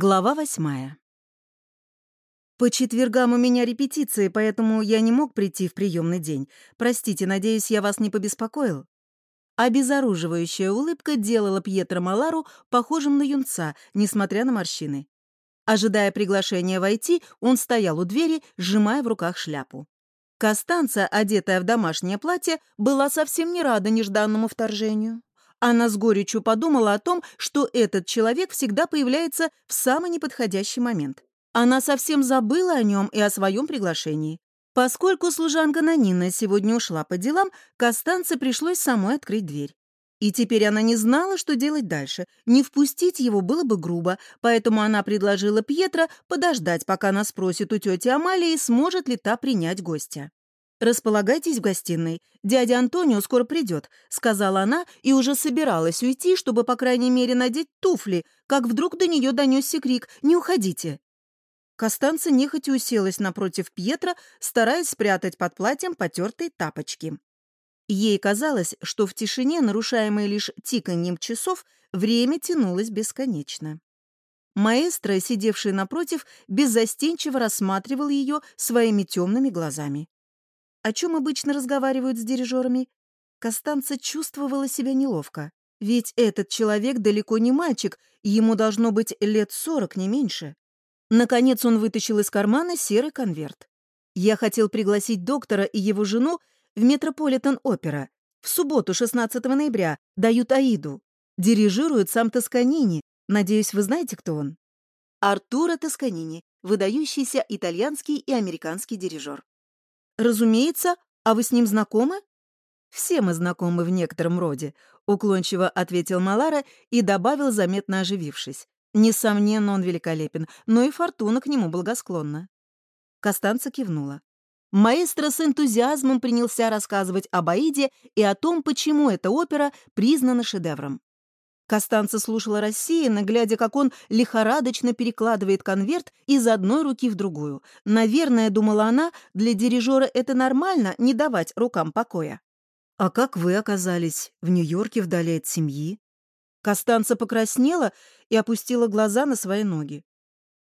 Глава восьмая. По четвергам у меня репетиции, поэтому я не мог прийти в приемный день. Простите, надеюсь, я вас не побеспокоил. Обезоруживающая улыбка делала Пьетро Малару похожим на юнца, несмотря на морщины. Ожидая приглашения войти, он стоял у двери, сжимая в руках шляпу. Костанца, одетая в домашнее платье, была совсем не рада нежданному вторжению. Она с горечью подумала о том, что этот человек всегда появляется в самый неподходящий момент. Она совсем забыла о нем и о своем приглашении. Поскольку служанка Нанина сегодня ушла по делам, Костанце пришлось самой открыть дверь. И теперь она не знала, что делать дальше. Не впустить его было бы грубо, поэтому она предложила Пьетро подождать, пока она спросит у тети Амалии, сможет ли та принять гостя. «Располагайтесь в гостиной. Дядя Антонио скоро придет», — сказала она и уже собиралась уйти, чтобы, по крайней мере, надеть туфли, как вдруг до нее донесся крик «Не уходите!». Костанца нехотя уселась напротив Пьетра, стараясь спрятать под платьем потертые тапочки. Ей казалось, что в тишине, нарушаемой лишь тиканьем часов, время тянулось бесконечно. Маэстро, сидевший напротив, беззастенчиво рассматривал ее своими темными глазами о чем обычно разговаривают с дирижерами, Костанца чувствовала себя неловко. Ведь этот человек далеко не мальчик, ему должно быть лет сорок, не меньше. Наконец он вытащил из кармана серый конверт. «Я хотел пригласить доктора и его жену в Метрополитен-опера. В субботу, 16 ноября, дают Аиду. Дирижирует сам Тосканини. Надеюсь, вы знаете, кто он?» Артуро Тосканини, выдающийся итальянский и американский дирижер. «Разумеется. А вы с ним знакомы?» «Все мы знакомы в некотором роде», — уклончиво ответил Малара и добавил, заметно оживившись. «Несомненно, он великолепен, но и фортуна к нему благосклонна». Костанца кивнула. Маэстро с энтузиазмом принялся рассказывать об Аиде и о том, почему эта опера признана шедевром. Костанца слушала рассеянно, глядя, как он лихорадочно перекладывает конверт из одной руки в другую. Наверное, думала она, для дирижера это нормально не давать рукам покоя. «А как вы оказались в Нью-Йорке вдали от семьи?» Костанца покраснела и опустила глаза на свои ноги.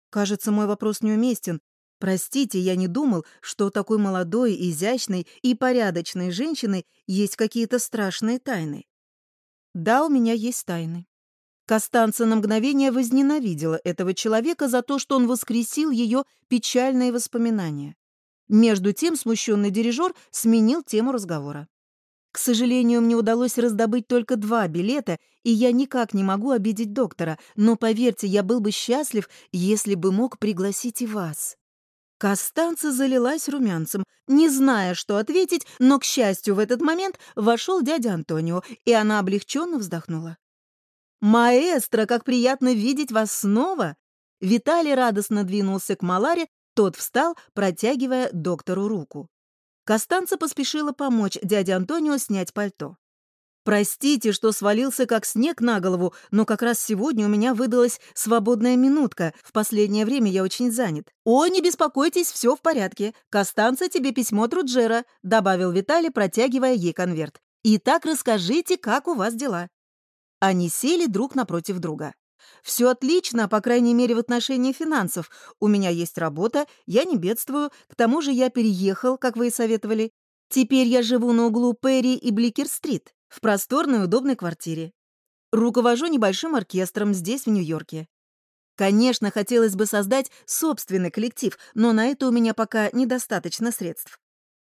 «Кажется, мой вопрос неуместен. Простите, я не думал, что у такой молодой, изящной и порядочной женщины есть какие-то страшные тайны. Да, у меня есть тайны. Костанца на мгновение возненавидела этого человека за то, что он воскресил ее печальные воспоминания. Между тем смущенный дирижер сменил тему разговора. К сожалению, мне удалось раздобыть только два билета, и я никак не могу обидеть доктора, но, поверьте, я был бы счастлив, если бы мог пригласить и вас. Костанца залилась румянцем, не зная, что ответить, но, к счастью, в этот момент вошел дядя Антонио, и она облегченно вздохнула. «Маэстро, как приятно видеть вас снова!» Виталий радостно двинулся к Маларе, тот встал, протягивая доктору руку. Костанца поспешила помочь дяде Антонио снять пальто. Простите, что свалился как снег на голову, но как раз сегодня у меня выдалась свободная минутка. В последнее время я очень занят. О, не беспокойтесь, все в порядке. Костанца тебе письмо Труджера, добавил Виталий, протягивая ей конверт. Итак, расскажите, как у вас дела. Они сели друг напротив друга. Все отлично, по крайней мере, в отношении финансов. У меня есть работа, я не бедствую, к тому же я переехал, как вы и советовали. Теперь я живу на углу Перри и Бликер-стрит в просторной удобной квартире. Руковожу небольшим оркестром здесь, в Нью-Йорке. Конечно, хотелось бы создать собственный коллектив, но на это у меня пока недостаточно средств.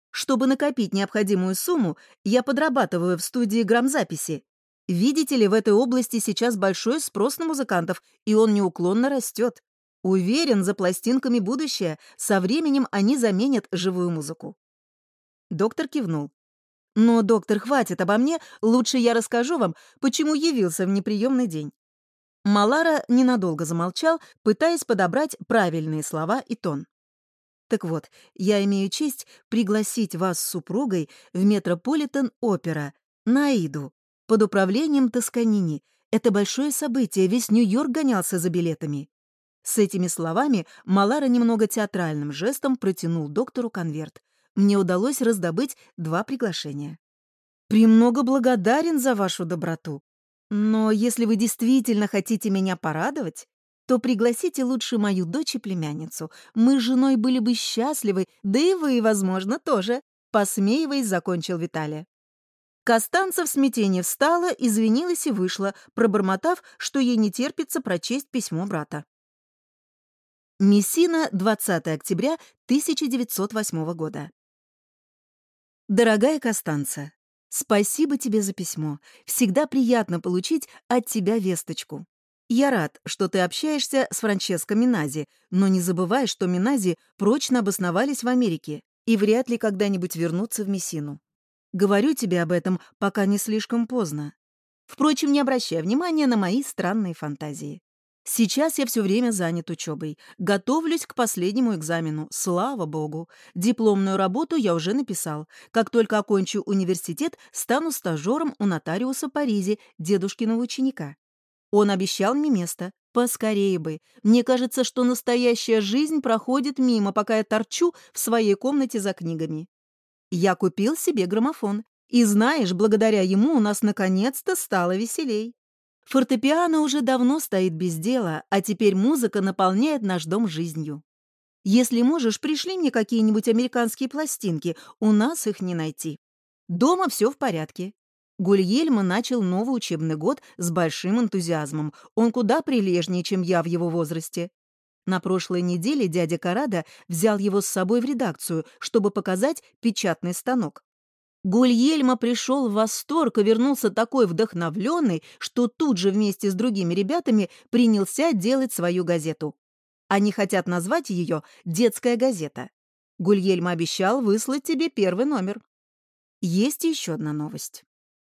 Чтобы накопить необходимую сумму, я подрабатываю в студии грамзаписи. Видите ли, в этой области сейчас большой спрос на музыкантов, и он неуклонно растет. Уверен, за пластинками будущее, со временем они заменят живую музыку. Доктор кивнул. Но, доктор, хватит обо мне, лучше я расскажу вам, почему явился в неприемный день. Малара ненадолго замолчал, пытаясь подобрать правильные слова и тон. Так вот, я имею честь пригласить вас с супругой в Метрополитен-опера на Аиду под управлением Тосканини. Это большое событие, весь Нью-Йорк гонялся за билетами. С этими словами Малара немного театральным жестом протянул доктору конверт мне удалось раздобыть два приглашения. «Премного благодарен за вашу доброту. Но если вы действительно хотите меня порадовать, то пригласите лучше мою дочь и племянницу. Мы с женой были бы счастливы, да и вы, возможно, тоже», — посмеиваясь, закончил Виталия. Костанца в смятении встала, извинилась и вышла, пробормотав, что ей не терпится прочесть письмо брата. Мессина, 20 октября 1908 года. Дорогая Костанца, спасибо тебе за письмо. Всегда приятно получить от тебя весточку. Я рад, что ты общаешься с Франческо Минази, но не забывай, что Минази прочно обосновались в Америке и вряд ли когда-нибудь вернутся в Мессину. Говорю тебе об этом, пока не слишком поздно. Впрочем, не обращай внимания на мои странные фантазии. Сейчас я все время занят учебой. Готовлюсь к последнему экзамену. Слава богу. Дипломную работу я уже написал. Как только окончу университет, стану стажером у нотариуса Паризи, дедушкиного ученика. Он обещал мне место. Поскорее бы. Мне кажется, что настоящая жизнь проходит мимо, пока я торчу в своей комнате за книгами. Я купил себе граммофон. И знаешь, благодаря ему у нас наконец-то стало веселей. Фортепиано уже давно стоит без дела, а теперь музыка наполняет наш дом жизнью. Если можешь, пришли мне какие-нибудь американские пластинки, у нас их не найти. Дома все в порядке. Гульельма начал новый учебный год с большим энтузиазмом. Он куда прилежнее, чем я в его возрасте. На прошлой неделе дядя Карада взял его с собой в редакцию, чтобы показать печатный станок. Гульельма пришел в восторг и вернулся такой вдохновленный, что тут же вместе с другими ребятами принялся делать свою газету. Они хотят назвать ее «Детская газета». Гульельма обещал выслать тебе первый номер. Есть еще одна новость.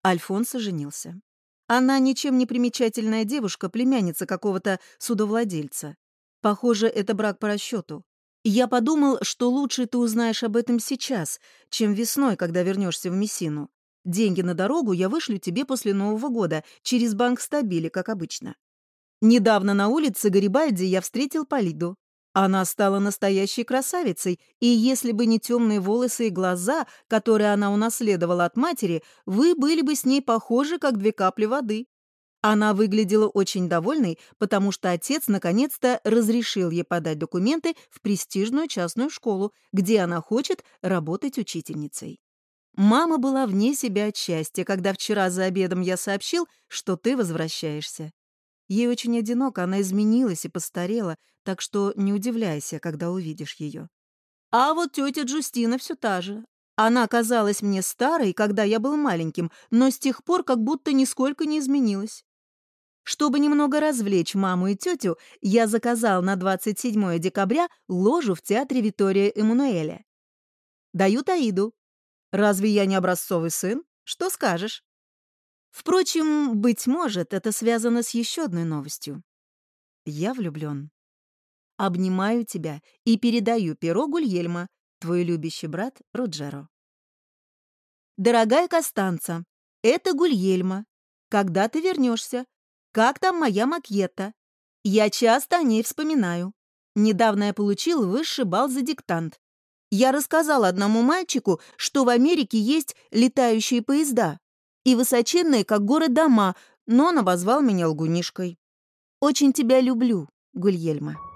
Альфонсо женился. Она ничем не примечательная девушка, племянница какого-то судовладельца. Похоже, это брак по расчету. Я подумал, что лучше ты узнаешь об этом сейчас, чем весной, когда вернешься в Мессину. Деньги на дорогу я вышлю тебе после Нового года, через банк Стабили, как обычно. Недавно на улице Гарибальди я встретил Полиду. Она стала настоящей красавицей, и если бы не темные волосы и глаза, которые она унаследовала от матери, вы были бы с ней похожи, как две капли воды. Она выглядела очень довольной, потому что отец наконец-то разрешил ей подать документы в престижную частную школу, где она хочет работать учительницей. Мама была вне себя от счастья, когда вчера за обедом я сообщил, что ты возвращаешься. Ей очень одиноко, она изменилась и постарела, так что не удивляйся, когда увидишь ее. А вот тетя Джустина все та же. Она казалась мне старой, когда я был маленьким, но с тех пор как будто нисколько не изменилась. Чтобы немного развлечь маму и тетю, я заказал на 27 декабря ложу в театре Витория Эммануэля. Даю Таиду. Разве я не образцовый сын? Что скажешь? Впрочем, быть может, это связано с еще одной новостью. Я влюблен. Обнимаю тебя и передаю перо Гульельма, твой любящий брат Роджеро. Дорогая Костанца, это Гульельма. Когда ты вернешься? Как там моя макета? Я часто о ней вспоминаю. Недавно я получил высший балл за диктант. Я рассказал одному мальчику, что в Америке есть летающие поезда и высоченные, как горы, дома, но он обозвал меня лгунишкой. Очень тебя люблю, Гульельма.